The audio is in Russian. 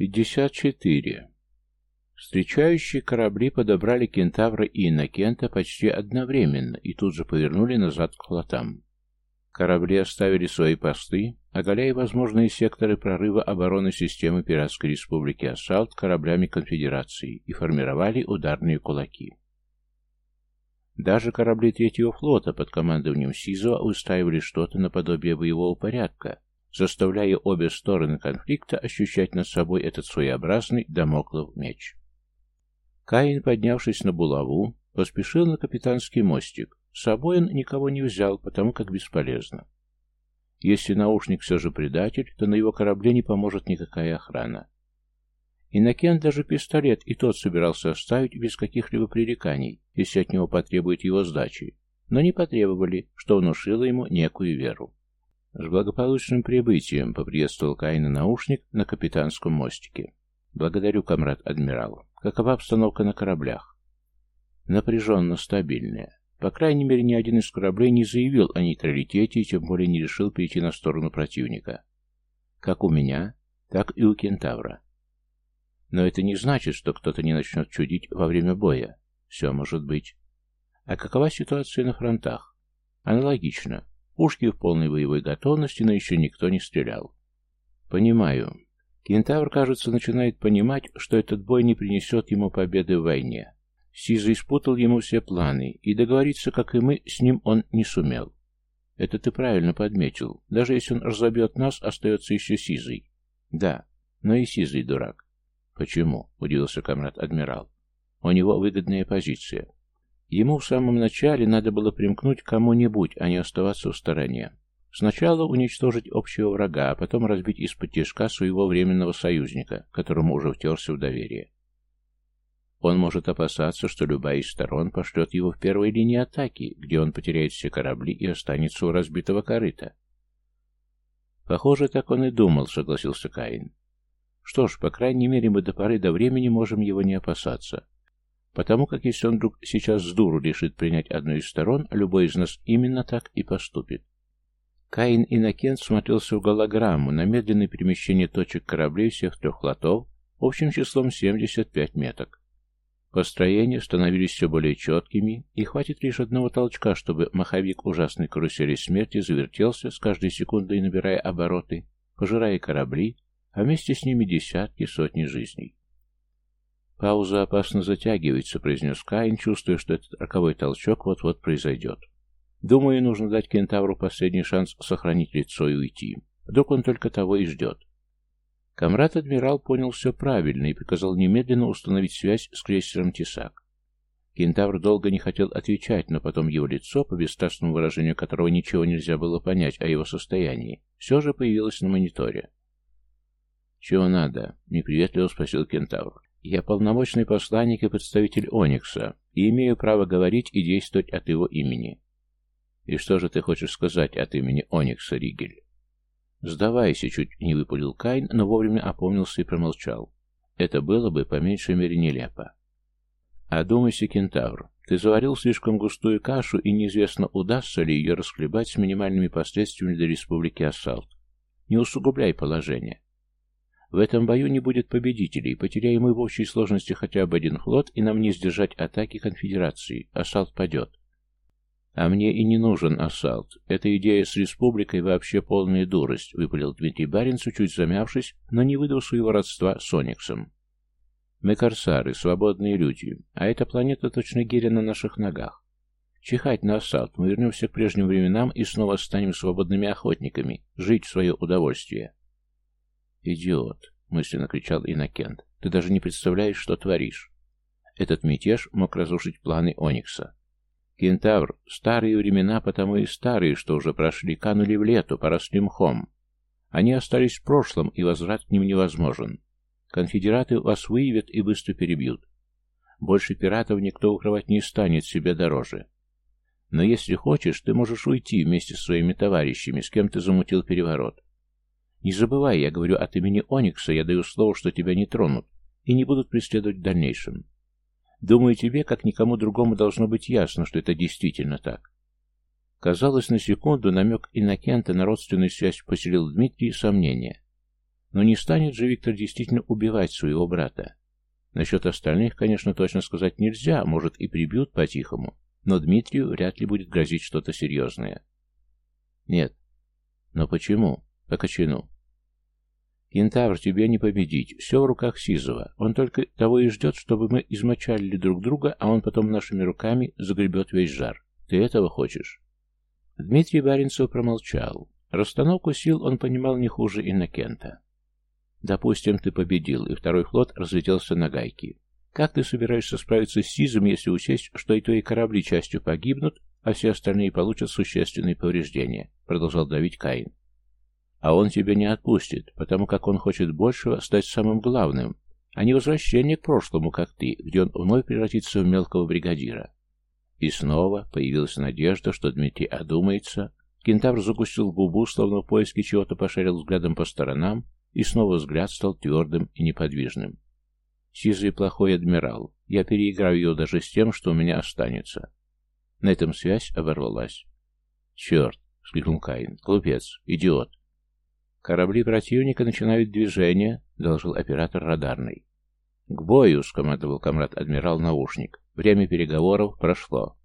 Пятьдесят четыре. Встречающие корабли подобрали Кентавра и Иннокента почти одновременно и тут же повернули назад к флотам. Корабли оставили свои посты, оголяя возможные секторы прорыва обороны системы Пиратской Республики Ассалт кораблями Конфедерации и формировали ударные кулаки. Даже корабли Третьего флота под командованием Сизова устраивали что-то наподобие боевого порядка, заставляя обе стороны конфликта ощущать над собой этот своеобразный домоклов меч. Каин, поднявшись на булаву, поспешил на капитанский мостик. С собой он никого не взял, потому как бесполезно. Если наушник все же предатель, то на его корабле не поможет никакая охрана. Иннокент даже пистолет и тот собирался оставить без каких-либо пререканий, если от него потребует его сдачи, но не потребовали, что внушило ему некую веру. «С благополучным прибытием!» — поприветствовал Каина наушник на капитанском мостике. «Благодарю, комрад-адмирал. Какова обстановка на кораблях?» «Напряженно стабильная. По крайней мере, ни один из кораблей не заявил о нейтралитете и тем более не решил перейти на сторону противника. Как у меня, так и у Кентавра. Но это не значит, что кто-то не начнет чудить во время боя. Все может быть. А какова ситуация на фронтах? Аналогично. Пушки в полной боевой готовности, но еще никто не стрелял. Понимаю. Кентавр, кажется, начинает понимать, что этот бой не принесет ему победы в войне. Сиза испутал ему все планы, и договориться, как и мы, с ним он не сумел. Это ты правильно подметил. Даже если он разобьет нас, остается еще Сизый. Да, но и Сизый дурак. «Почему?» — удивился комрад-адмирал. «У него выгодная позиция. Ему в самом начале надо было примкнуть к кому-нибудь, а не оставаться в стороне. Сначала уничтожить общего врага, а потом разбить из-под тяжка своего временного союзника, которому уже втерся в доверие. Он может опасаться, что любая из сторон пошлет его в первой линии атаки, где он потеряет все корабли и останется у разбитого корыта. «Похоже, так он и думал», — согласился Каин. Что ж, по крайней мере, мы до поры до времени можем его не опасаться. Потому как если он вдруг сейчас с дуру решит принять одну из сторон, любой из нас именно так и поступит. Каин Иннокент смотрелся в голограмму на медленное перемещение точек кораблей всех трех лотов общим числом 75 меток. Построения становились все более четкими, и хватит лишь одного толчка, чтобы маховик ужасной карусели смерти завертелся с каждой секундой, набирая обороты, пожирая корабли, а вместе с ними десятки, сотни жизней. «Пауза опасно затягивается», — произнес Каин, чувствуя, что этот роковой толчок вот-вот произойдет. «Думаю, нужно дать кентавру последний шанс сохранить лицо и уйти. Вдруг он только того и ждет». Комрад-адмирал понял все правильно и приказал немедленно установить связь с крейсером «Тесак». Кентавр долго не хотел отвечать, но потом его лицо, по бесстрастному выражению которого ничего нельзя было понять о его состоянии, все же появилось на мониторе. «Чего надо?» — неприветливо спросил кентавр. «Я полномочный посланник и представитель Оникса, и имею право говорить и действовать от его имени». «И что же ты хочешь сказать от имени Оникса, Ригель?» «Сдавайся», — чуть не выпалил Кайн, но вовремя опомнился и промолчал. Это было бы, по меньшей мере, нелепо. «Одумайся, кентавр. Ты заварил слишком густую кашу, и неизвестно, удастся ли ее расхлебать с минимальными последствиями для Республики Ассалт. Не усугубляй положение. В этом бою не будет победителей, потеряем мы в общей сложности хотя бы один флот, и нам не сдержать атаки конфедерации. Ассалт падет. А мне и не нужен ассалт. Эта идея с республикой вообще полная дурость, выпалил Дмитрий Баренцев, чуть замявшись, но не выдав своего родства с Ониксом. Мы корсары, свободные люди, а эта планета точно гиря на наших ногах. Чихать на ассалт, мы вернемся к прежним временам и снова станем свободными охотниками, жить в свое удовольствие. «Идиот!» — мысленно кричал Иннокент. «Ты даже не представляешь, что творишь!» Этот мятеж мог разрушить планы Оникса. Кентавр, старые времена потому и старые, что уже прошли, канули в лету, поросли мхом. Они остались в прошлом, и возврат к ним невозможен. Конфедераты вас выявят и быстро перебьют. Больше пиратов никто укрывать не станет себе дороже. Но если хочешь, ты можешь уйти вместе с своими товарищами, с кем ты замутил переворот. Не забывай, я говорю от имени Оникса, я даю слово, что тебя не тронут и не будут преследовать в дальнейшем. Думаю, тебе, как никому другому, должно быть ясно, что это действительно так. Казалось, на секунду намек Иннокента на родственную связь поселил Дмитрий сомнения. Но не станет же Виктор действительно убивать своего брата. Насчет остальных, конечно, точно сказать нельзя, может и прибьют по-тихому, но Дмитрию вряд ли будет грозить что-то серьезное. Нет. Но почему? По кочану. Кентавр, тебе не победить. Все в руках Сизова. Он только того и ждет, чтобы мы измочалили друг друга, а он потом нашими руками загребет весь жар. Ты этого хочешь? Дмитрий Баренцев промолчал. Расстановку сил он понимал не хуже Иннокента. Допустим, ты победил, и второй флот разлетелся на гайки. Как ты собираешься справиться с Сизом, если учесть, что и твои корабли частью погибнут, а все остальные получат существенные повреждения? Продолжал давить Каин. А он тебя не отпустит, потому как он хочет большего стать самым главным, а не возвращение к прошлому, как ты, где он вновь превратится в мелкого бригадира. И снова появилась надежда, что Дмитрий одумается. Кентавр закусил губу, словно в поиске чего-то пошарил взглядом по сторонам, и снова взгляд стал твердым и неподвижным. «Сизый плохой адмирал. Я переиграю его даже с тем, что у меня останется». На этом связь оборвалась. «Черт!» — вскрикнул Каин. «Глупец! Идиот!» «Корабли противника начинают движение», — доложил оператор радарный. «К бою!» — скомандовал комрад-адмирал наушник. «Время переговоров прошло».